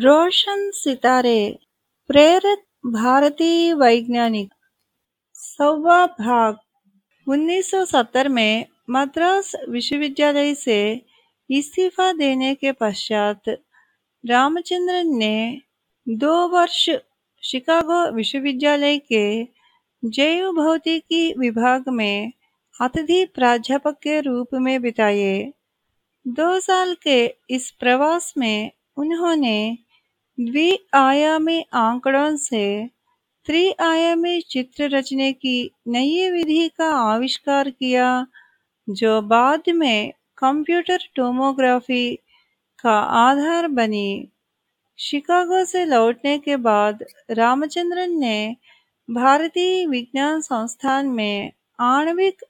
रोशन सितारे, प्रेरित भारतीय वैज्ञानिक। सौवा भाग। 1970 में मद्रास विश्वविद्यालय से इस्तीफा देने के पश्चात रामचंद्रन ने दो वर्ष शिकागो विश्वविद्यालय के जैव भौतिकी विभाग में अतिथि प्राध्यापक के रूप में बिताए। दो साल के इस प्रवास में उन्होंने द्विआयामी आंकड़ों से त्रिआयामी चित्र रचने की नई विधि का आविष्कार किया, जो बाद में कंप्यूटर टोमोग्राफी का आधार बनी। शिकागो से लौटने के बाद रामचंद्रन ने भारतीय विज्ञान संस्थान में आणविक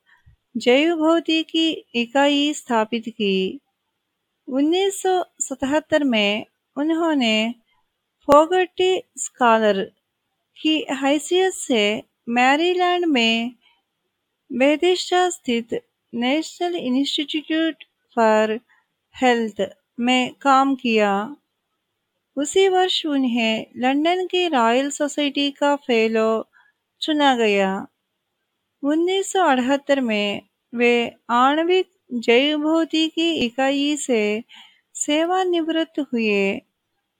जैव भौतिकी इकाई स्थापित की। 1977 में उन्होंने फोगट्टी स्कॉलर की हैसियत से मैरीलैंड में बेथिस्डा स्थित नेशनल इंस्टीट्यूट फॉर हेल्थ में काम किया। उसी वर्ष उन्हें लंदन की रॉयल सोसाइटी का फेलो चुना गया। 1978 में वे आणविक जैव भौतिकी इकाई से सेवानिवृत्त हुए।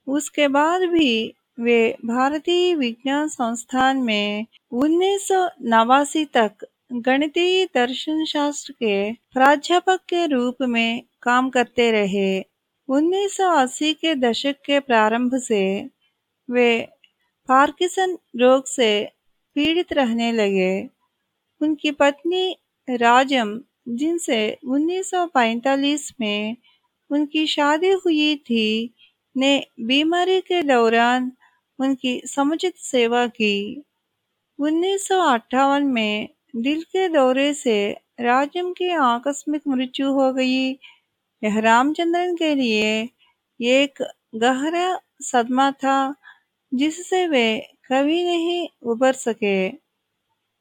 उसके बाद भी वे भारतीय विज्ञान संस्थान में उन्नीस सौ नवासी तक गणितीय दर्शन शास्त्र के प्राध्यापक के रूप में काम करते रहे। 1980 के दशक के प्रारंभ से वे पार्किसन रोग से पीड़ित रहने लगे। उनकी पत्नी राजम, जिनसे 1945 में उनकी शादी हुई थी ने बीमारी के दौरान उनकी समुचित सेवा की। उन्नीस सौ अठावन में दिल के दौरे से राजम की आकस्मिक मृत्यु हो गई। यह रामचंद्रन के लिए एक गहरा सदमा था, जिससे वे कभी नहीं उबर सके।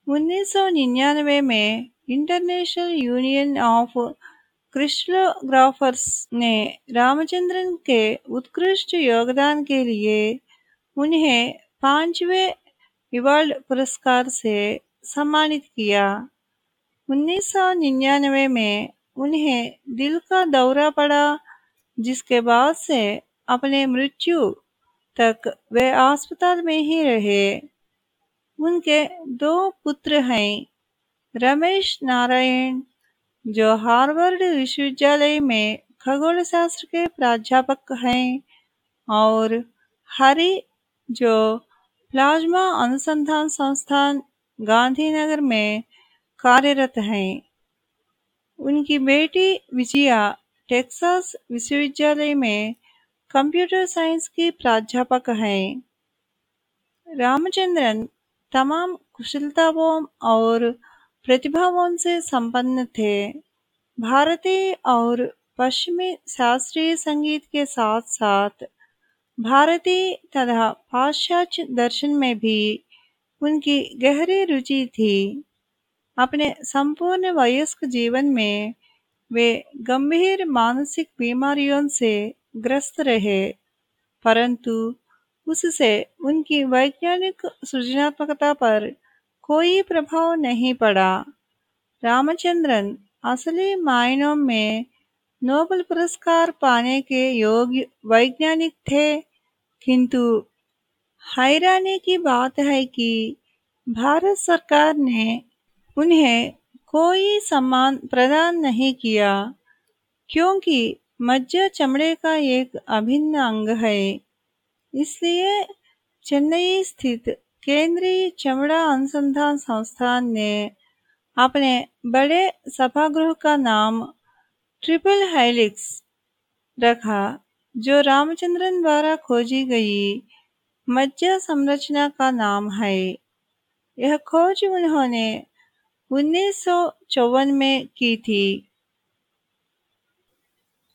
1999 में इंटरनेशनल यूनियन ऑफ़ क्रिस्टलोग्राफर्स ने रामचंद्रन के उत्कृष्ट योगदान के लिए उन्हें पाँचवें इवाल्ड पुरस्कार से सम्मानित किया। 1999 में उन्हें दिल का दौरा पड़ा, जिसके बाद से अपने मृत्यु तक वे अस्पताल में ही रहे। उनके दो पुत्र हैं, रमेश नारायण जो हार्वर्ड विश्वविद्यालय में खगोल शास्त्र के प्राध्यापक हैं और हरि जो प्लाज्मा अनुसंधान संस्थान गांधीनगर में कार्यरत हैं। उनकी बेटी विजया टेक्सास विश्वविद्यालय में कंप्यूटर साइंस की प्राध्यापक हैं। रामचंद्रन तमाम कुशलताओं और प्रतिभाओं से संपन्न थे। भारतीय और पश्चिमी शास्त्रीय संगीत के साथ साथ भारतीय तथा पाश्चात्य दर्शन में भी उनकी गहरी रुचि थी। अपने संपूर्ण वयस्क जीवन में वे गंभीर मानसिक बीमारियों से ग्रस्त रहे, परंतु उससे उनकी वैज्ञानिक सृजनात्मकता पर कोई प्रभाव नहीं पड़ा। रामचंद्रन असली मायनों में नोबेल पुरस्कार पाने के योग्य वैज्ञानिक थे, किंतु हैरानी की बात है कि भारत सरकार ने उन्हें कोई सम्मान प्रदान नहीं किया, क्योंकि मज्जा चमड़े का एक अभिन्न अंग है। इसलिए चेन्नई स्थित केंद्रीय चमड़ा अनुसंधान संस्थान ने अपने बड़े सभागृह का नाम ट्रिपल हेलिक्स रखा, जो रामचंद्रन द्वारा खोजी गई मज्जा संरचना का नाम है। यह खोज उन्होंने उन्नीस सौ चौवन में की थी।